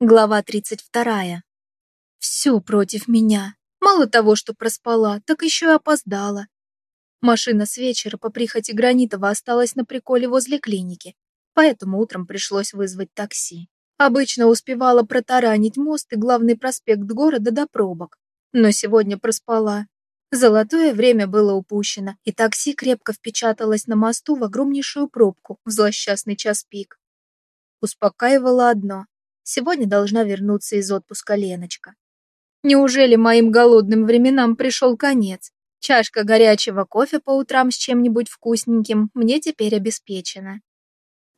Глава 32. Все против меня. Мало того, что проспала, так еще и опоздала. Машина с вечера по прихоти Гранитова осталась на приколе возле клиники, поэтому утром пришлось вызвать такси. Обычно успевала протаранить мост и главный проспект города до пробок, но сегодня проспала. Золотое время было упущено, и такси крепко впечаталось на мосту в огромнейшую пробку в злосчастный час пик. Успокаивало одно Сегодня должна вернуться из отпуска Леночка. Неужели моим голодным временам пришел конец? Чашка горячего кофе по утрам с чем-нибудь вкусненьким мне теперь обеспечена.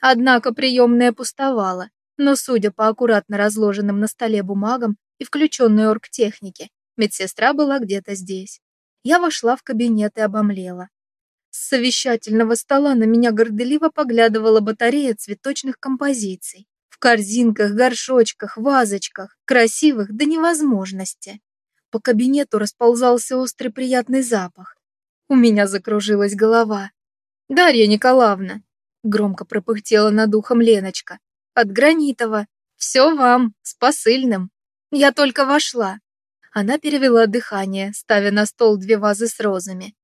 Однако приемная пустовала, но, судя по аккуратно разложенным на столе бумагам и включенной оргтехнике, медсестра была где-то здесь. Я вошла в кабинет и обомлела. С совещательного стола на меня горделиво поглядывала батарея цветочных композиций корзинках, горшочках, вазочках, красивых до невозможности. По кабинету расползался острый приятный запах. У меня закружилась голова. «Дарья Николаевна!» Громко пропыхтела над ухом Леночка. «От Гранитова. Все вам, с посыльным. Я только вошла». Она перевела дыхание, ставя на стол две вазы с розами.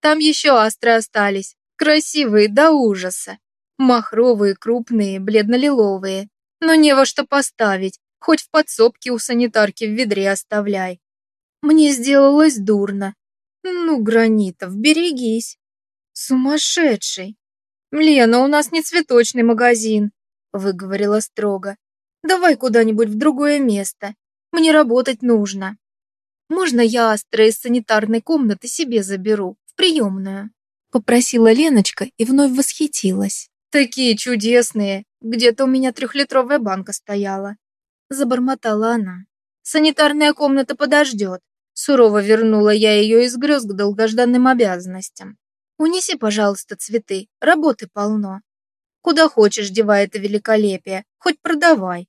«Там еще астры остались, красивые до ужаса. Махровые, крупные, бледно-лиловые. Но не во что поставить, хоть в подсобке у санитарки в ведре оставляй. Мне сделалось дурно. Ну, Гранитов, берегись. Сумасшедший. Лена, у нас не цветочный магазин, выговорила строго. Давай куда-нибудь в другое место. Мне работать нужно. Можно я Астра из санитарной комнаты себе заберу, в приемную?» Попросила Леночка и вновь восхитилась. Такие чудесные. Где-то у меня трехлитровая банка стояла. Забормотала она. Санитарная комната подождет. Сурово вернула я ее из грез к долгожданным обязанностям. Унеси, пожалуйста, цветы, работы полно. Куда хочешь, девай это великолепие, хоть продавай.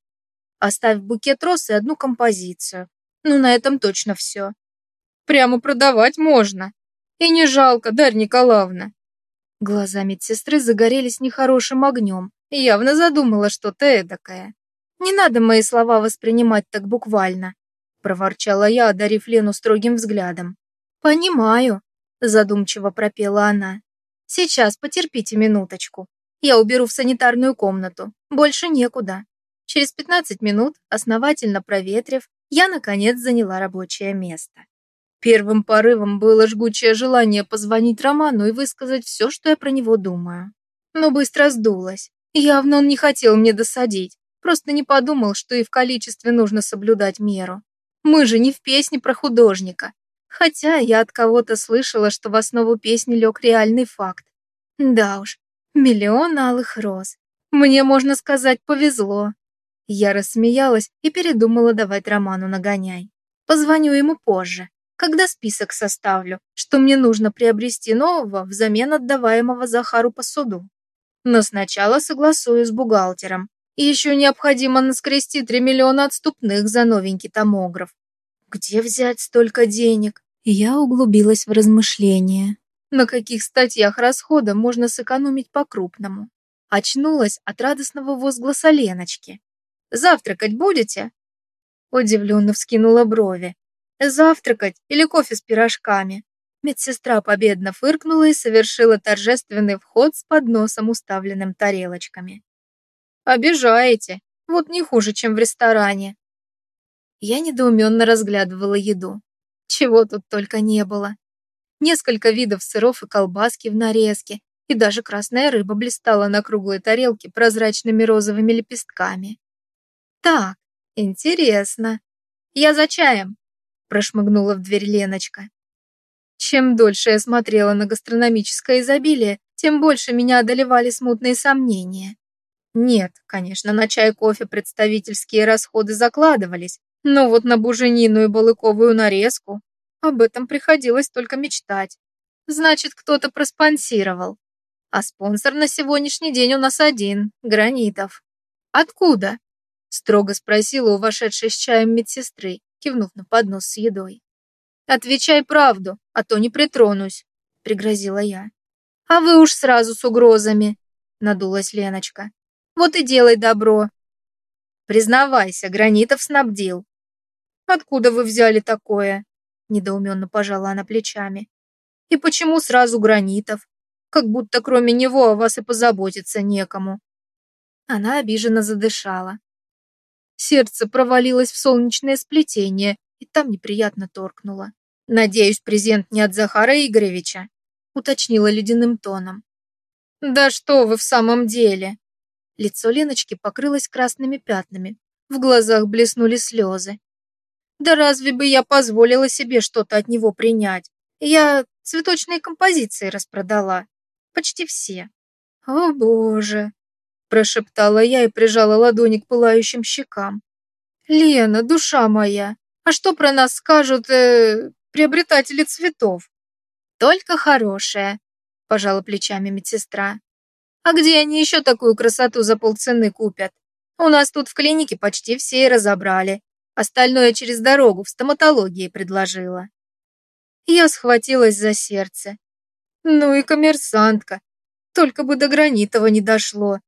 Оставь букет роз и одну композицию. Ну, на этом точно все. Прямо продавать можно. И не жалко, Дарья Николаевна. Глаза медсестры загорелись нехорошим огнем, явно задумала что-то эдакое. «Не надо мои слова воспринимать так буквально», – проворчала я, одарив Лену строгим взглядом. «Понимаю», – задумчиво пропела она. «Сейчас потерпите минуточку. Я уберу в санитарную комнату. Больше некуда». Через 15 минут, основательно проветрив, я, наконец, заняла рабочее место. Первым порывом было жгучее желание позвонить Роману и высказать все, что я про него думаю. Но быстро сдулось. Явно он не хотел мне досадить, просто не подумал, что и в количестве нужно соблюдать меру. Мы же не в песне про художника. Хотя я от кого-то слышала, что в основу песни лег реальный факт. Да уж, миллион алых роз. Мне, можно сказать, повезло. Я рассмеялась и передумала давать Роману нагоняй. Позвоню ему позже когда список составлю, что мне нужно приобрести нового взамен отдаваемого Захару по суду. Но сначала согласую с бухгалтером. И еще необходимо наскрести 3 миллиона отступных за новенький томограф. Где взять столько денег? Я углубилась в размышления. На каких статьях расхода можно сэкономить по-крупному? Очнулась от радостного возгласа Леночки. «Завтракать будете?» Удивленно вскинула брови. Завтракать или кофе с пирожками?» Медсестра победно фыркнула и совершила торжественный вход с подносом, уставленным тарелочками. «Обижаете. Вот не хуже, чем в ресторане». Я недоуменно разглядывала еду. Чего тут только не было. Несколько видов сыров и колбаски в нарезке, и даже красная рыба блистала на круглой тарелке прозрачными розовыми лепестками. «Так, интересно. Я за чаем», прошмыгнула в дверь Леночка. Чем дольше я смотрела на гастрономическое изобилие, тем больше меня одолевали смутные сомнения. Нет, конечно, на чай, кофе представительские расходы закладывались, но вот на буженину и балыковую нарезку об этом приходилось только мечтать. Значит, кто-то проспонсировал. А спонсор на сегодняшний день у нас один – Гранитов. Откуда? Строго спросила у вошедшей с чаем медсестры кивнув на поднос с едой. «Отвечай правду, а то не притронусь», — пригрозила я. «А вы уж сразу с угрозами», — надулась Леночка. «Вот и делай добро». Признавайся, Гранитов снабдил. Откуда вы взяли такое? Недоуменно пожала она плечами. И почему сразу Гранитов? Как будто кроме него о вас и позаботиться некому. Она обиженно задышала. Сердце провалилось в солнечное сплетение, и там неприятно торкнуло. «Надеюсь, презент не от Захара Игоревича?» уточнила ледяным тоном. «Да что вы в самом деле?» Лицо Леночки покрылось красными пятнами, в глазах блеснули слезы. «Да разве бы я позволила себе что-то от него принять? Я цветочные композиции распродала. Почти все». «О, Боже!» Прошептала я и прижала ладони к пылающим щекам. «Лена, душа моя, а что про нас скажут э, приобретатели цветов?» «Только хорошее», – пожала плечами медсестра. «А где они еще такую красоту за полцены купят? У нас тут в клинике почти все и разобрали. Остальное через дорогу в стоматологии предложила». Я схватилась за сердце. Ну и коммерсантка. Только бы до Гранитова не дошло.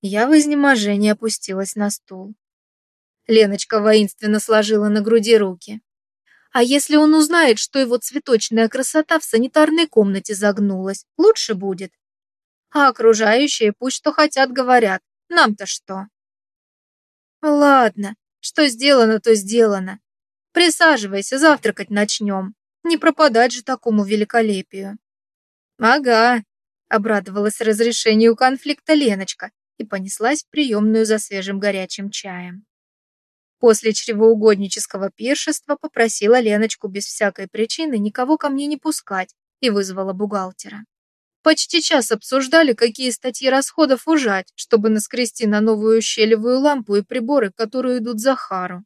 Я в изнеможении опустилась на стул. Леночка воинственно сложила на груди руки. А если он узнает, что его цветочная красота в санитарной комнате загнулась, лучше будет. А окружающие пусть что хотят говорят, нам-то что? Ладно, что сделано, то сделано. Присаживайся, завтракать начнем. Не пропадать же такому великолепию. Ага, обрадовалась разрешению конфликта Леночка и понеслась в приемную за свежим горячим чаем. После чревоугоднического пиршества попросила Леночку без всякой причины никого ко мне не пускать и вызвала бухгалтера. Почти час обсуждали, какие статьи расходов ужать, чтобы наскрести на новую щелевую лампу и приборы, которые идут Захару.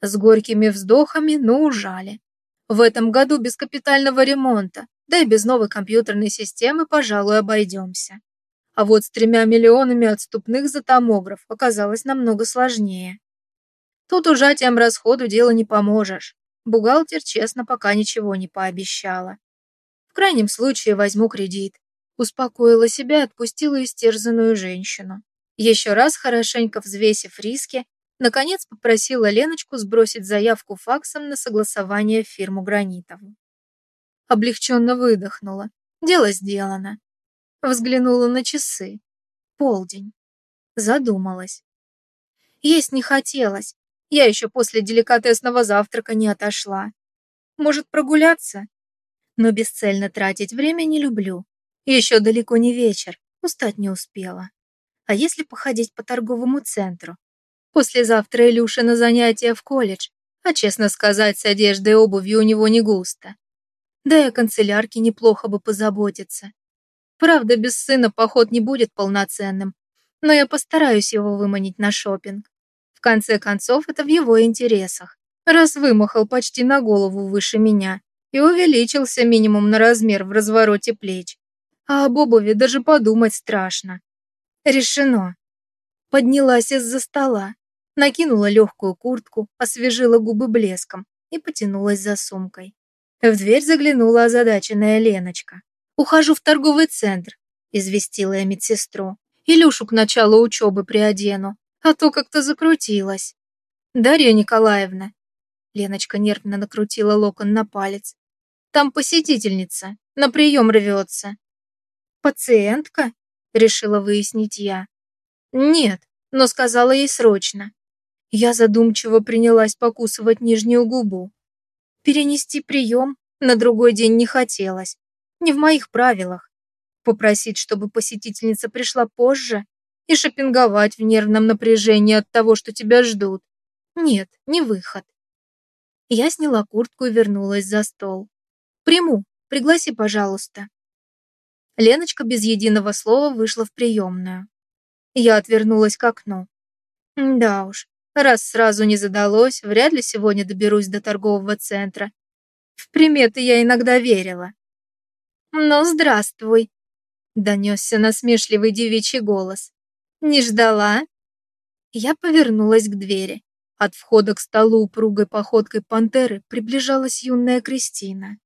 С горькими вздохами, но ужали. В этом году без капитального ремонта, да и без новой компьютерной системы, пожалуй, обойдемся. А вот с тремя миллионами отступных за томограф оказалось намного сложнее. Тут ужатием расходу дело не поможешь. Бухгалтер честно пока ничего не пообещала. В крайнем случае возьму кредит. Успокоила себя и отпустила истерзанную женщину. Еще раз хорошенько взвесив риски, наконец попросила Леночку сбросить заявку факсом на согласование в фирму Гранитову. Облегченно выдохнула. Дело сделано. Взглянула на часы. Полдень. Задумалась. Есть не хотелось. Я еще после деликатесного завтрака не отошла. Может, прогуляться? Но бесцельно тратить время не люблю. Еще далеко не вечер, устать не успела. А если походить по торговому центру? Послезавтра Илюша на занятия в колледж, а, честно сказать, с одеждой и обувью у него не густо. Да и о канцелярке неплохо бы позаботиться. Правда, без сына поход не будет полноценным, но я постараюсь его выманить на шопинг. В конце концов, это в его интересах. Раз вымахал почти на голову выше меня и увеличился минимум на размер в развороте плеч. А об обуви даже подумать страшно. Решено. Поднялась из-за стола, накинула легкую куртку, освежила губы блеском и потянулась за сумкой. В дверь заглянула озадаченная Леночка. «Ухожу в торговый центр», – известила я медсестру. «Илюшу к началу учебы приодену, а то как-то закрутилась». «Дарья Николаевна», – Леночка нервно накрутила локон на палец. «Там посетительница, на прием рвется». «Пациентка?» – решила выяснить я. «Нет, но сказала ей срочно». Я задумчиво принялась покусывать нижнюю губу. Перенести прием на другой день не хотелось. Не в моих правилах. Попросить, чтобы посетительница пришла позже и шопинговать в нервном напряжении от того, что тебя ждут. Нет, не выход. Я сняла куртку и вернулась за стол. «Приму, пригласи, пожалуйста». Леночка без единого слова вышла в приемную. Я отвернулась к окну. Да уж, раз сразу не задалось, вряд ли сегодня доберусь до торгового центра. В приметы я иногда верила. «Ну, здравствуй!» — донесся насмешливый девичий голос. «Не ждала?» Я повернулась к двери. От входа к столу упругой походкой пантеры приближалась юная Кристина.